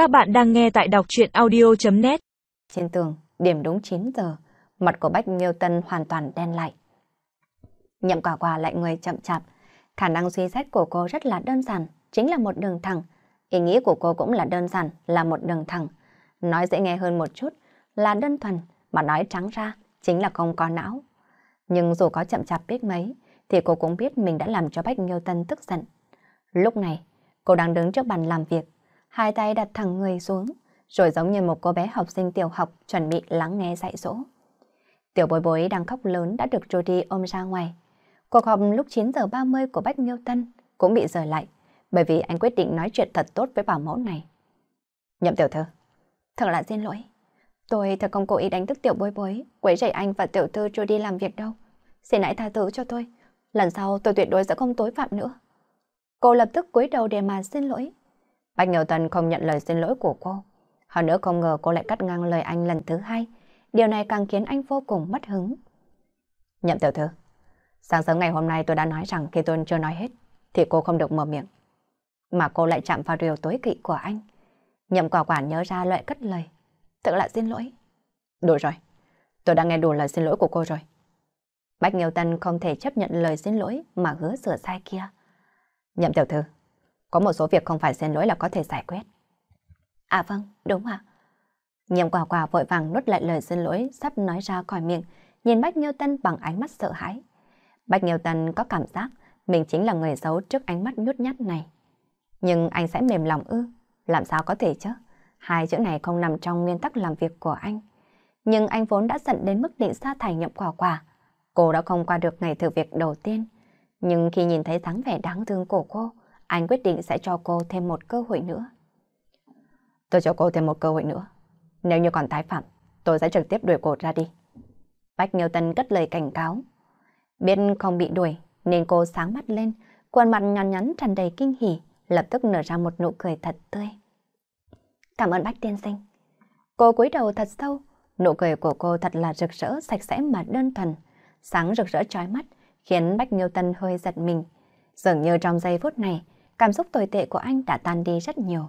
Các bạn đang nghe tại đọc chuyện audio.net Trên tường, điểm đúng 9 giờ, mặt của Bách Miêu Tân hoàn toàn đen lại. Nhậm quả quả lại người chậm chạp, khả năng suy xét của cô rất là đơn giản, chính là một đường thẳng. Ý nghĩ của cô cũng là đơn giản, là một đường thẳng. Nói dễ nghe hơn một chút, là đơn thuần, mà nói trắng ra, chính là không có não. Nhưng dù có chậm chạp biết mấy, thì cô cũng biết mình đã làm cho Bách Nghiêu Tân tức giận. Lúc này, cô đang đứng trước bàn làm việc, hai tay đặt thẳng người xuống, rồi giống như một cô bé học sinh tiểu học chuẩn bị lắng nghe dạy dỗ. Tiểu bối bối đang khóc lớn đã được Rudy ôm ra ngoài. Cuộc họp lúc 9 giờ 30 của Bách Miêu Tân cũng bị rời lại, bởi vì anh quyết định nói chuyện thật tốt với bảo mẫu này. Nhậm tiểu thư, thật là xin lỗi. Tôi thật không cố ý đánh thức tiểu bối bối, quấy rầy anh và tiểu thư Rudy làm việc đâu. Xin hãy tha thứ cho tôi. Lần sau tôi tuyệt đối sẽ không tối phạm nữa. Cô lập tức cúi đầu để mà xin lỗi. Bạch Nhiều Tân không nhận lời xin lỗi của cô. Hơn nữa không ngờ cô lại cắt ngang lời anh lần thứ hai. Điều này càng khiến anh vô cùng mất hứng. Nhậm tiểu thư, sáng sớm ngày hôm nay tôi đã nói rằng khi tôi chưa nói hết, thì cô không được mở miệng. Mà cô lại chạm vào điều tối kỵ của anh. Nhậm quả quả nhớ ra loại cất lời. thật là xin lỗi. Đủ rồi, tôi đã nghe đủ lời xin lỗi của cô rồi. Bách Nghiêu Tân không thể chấp nhận lời xin lỗi mà hứa sửa sai kia. Nhậm tiểu thư, có một số việc không phải xin lỗi là có thể giải quyết. À vâng, đúng ạ. Nhậm quả quả vội vàng nuốt lại lời xin lỗi sắp nói ra khỏi miệng, nhìn Bách Nghiêu Tân bằng ánh mắt sợ hãi. Bách Nghiêu Tân có cảm giác mình chính là người xấu trước ánh mắt nhút nhát này. Nhưng anh sẽ mềm lòng ư, làm sao có thể chứ? Hai chữ này không nằm trong nguyên tắc làm việc của anh. Nhưng anh vốn đã giận đến mức định sa thải nhậm quả quả. Cô đã không qua được ngày thử việc đầu tiên. Nhưng khi nhìn thấy dáng vẻ đáng thương của cô, anh quyết định sẽ cho cô thêm một cơ hội nữa. Tôi cho cô thêm một cơ hội nữa. Nếu như còn tái phạm, tôi sẽ trực tiếp đuổi cô ra đi. Bách Nghiêu Tân cất lời cảnh cáo. Biết không bị đuổi, nên cô sáng mắt lên, khuôn mặt nhăn nhắn tràn đầy kinh hỉ, lập tức nở ra một nụ cười thật tươi. Cảm ơn Bách tiên sinh. Cô cúi đầu thật sâu, nụ cười của cô thật là rực rỡ, sạch sẽ mà đơn thuần, sáng rực rỡ trói mắt, khiến Bách Nghiêu Tân hơi giật mình. Dường như trong giây phút này, cảm xúc tồi tệ của anh đã tan đi rất nhiều.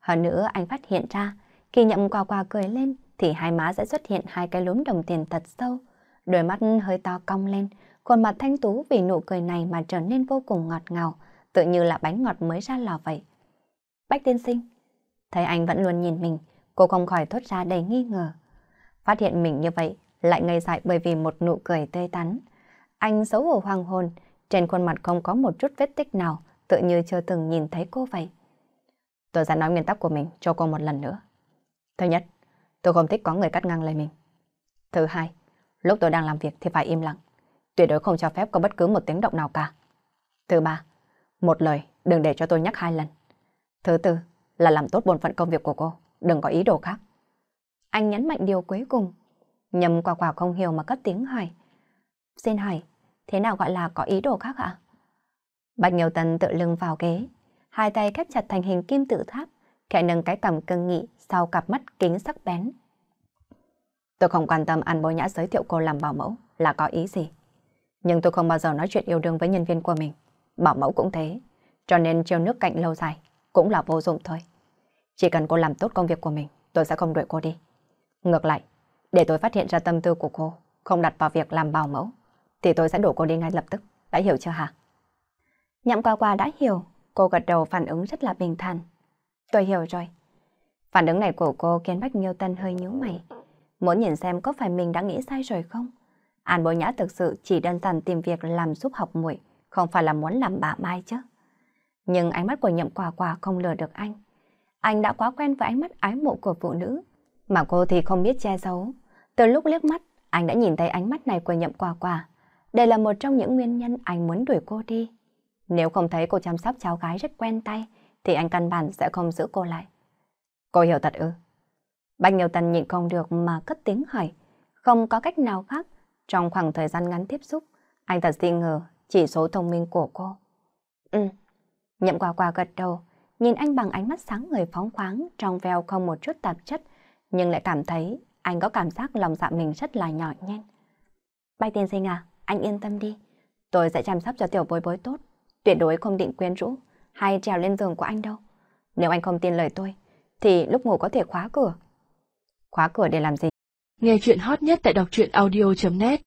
Hơn nữa anh phát hiện ra, khi nhậm quà quà cười lên thì hai má sẽ xuất hiện hai cái lúm đồng tiền thật sâu. Đôi mắt hơi to cong lên, khuôn mặt thanh tú vì nụ cười này mà trở nên vô cùng ngọt ngào, tự như là bánh ngọt mới ra lò vậy. Bách tiên sinh, thấy anh vẫn luôn nhìn mình, cô không khỏi thốt ra đầy nghi ngờ. Phát hiện mình như vậy, lại ngây dại bởi vì một nụ cười tươi tắn. Anh xấu hổ hoàng hồn, trên khuôn mặt không có một chút vết tích nào, tự như chưa từng nhìn thấy cô vậy. Tôi sẽ nói nguyên tắc của mình cho cô một lần nữa. Thứ nhất, tôi không thích có người cắt ngang lời mình. Thứ hai, lúc tôi đang làm việc thì phải im lặng. Tuyệt đối không cho phép có bất cứ một tiếng động nào cả. Thứ ba, một lời đừng để cho tôi nhắc hai lần. Thứ tư là làm tốt bổn phận công việc của cô, đừng có ý đồ khác. Anh nhấn mạnh điều cuối cùng. Nhầm quả quả không hiểu mà cất tiếng hỏi. Xin hỏi, thế nào gọi là có ý đồ khác ạ? Bạch Nghiêu Tân tự lưng vào ghế, hai tay khép chặt thành hình kim tự tháp, khẽ nâng cái cằm cưng nghị sau cặp mắt kính sắc bén. Tôi không quan tâm An Bối Nhã giới thiệu cô làm bảo mẫu là có ý gì. Nhưng tôi không bao giờ nói chuyện yêu đương với nhân viên của mình. Bảo mẫu cũng thế. Cho nên treo nước cạnh lâu dài cũng là vô dụng thôi. Chỉ cần cô làm tốt công việc của mình, tôi sẽ không đuổi cô đi. Ngược lại, để tôi phát hiện ra tâm tư của cô, không đặt vào việc làm bảo mẫu, thì tôi sẽ đuổi cô đi ngay lập tức. Đã hiểu chưa hả? Nhậm qua qua đã hiểu, cô gật đầu phản ứng rất là bình thản. Tôi hiểu rồi. Phản ứng này của cô khiến Bách Nghiêu Tân hơi nhíu mày. Muốn nhìn xem có phải mình đã nghĩ sai rồi không? An Bối Nhã thực sự chỉ đơn giản tìm việc làm giúp học muội, không phải là muốn làm bà Mai chứ. Nhưng ánh mắt của nhậm quả quả không lừa được anh. Anh đã quá quen với ánh mắt ái mộ của phụ nữ, mà cô thì không biết che giấu. Từ lúc liếc mắt, anh đã nhìn thấy ánh mắt này của nhậm quả quả. Đây là một trong những nguyên nhân anh muốn đuổi cô đi. Nếu không thấy cô chăm sóc cháu gái rất quen tay, thì anh căn bản sẽ không giữ cô lại. Cô hiểu thật ư? Bạch Nhiều Tần nhịn không được mà cất tiếng hỏi. Không có cách nào khác. Trong khoảng thời gian ngắn tiếp xúc, anh thật xin ngờ chỉ số thông minh của cô. Ừ. Nhậm quà quà gật đầu, nhìn anh bằng ánh mắt sáng người phóng khoáng, trong veo không một chút tạp chất, nhưng lại cảm thấy anh có cảm giác lòng dạ mình rất là nhỏ nhen. Bạch tiên sinh à, anh yên tâm đi. Tôi sẽ chăm sóc cho tiểu bối bối tốt, tuyệt đối không định quyến rũ hay trèo lên giường của anh đâu. Nếu anh không tin lời tôi, thì lúc ngủ có thể khóa cửa. Khóa cửa để làm gì? Nghe chuyện hot nhất tại đọc truyện audio.net